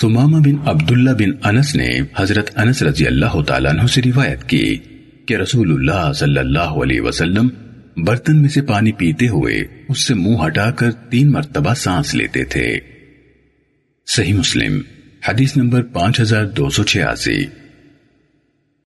ثمامہ بن عبداللہ بن انس نے حضرت انس رضی اللہ تعالیٰ عنہ سے روایت کی کہ رسول اللہ صلی اللہ علیہ وسلم برتن میں سے پانی پیتے ہوئے اس سے منہ ہٹا کر تین مرتبہ سانس لیتے تھے۔ صحیح مسلم، حدیث نمبر پانچ ہزار دو سو چھیاسی۔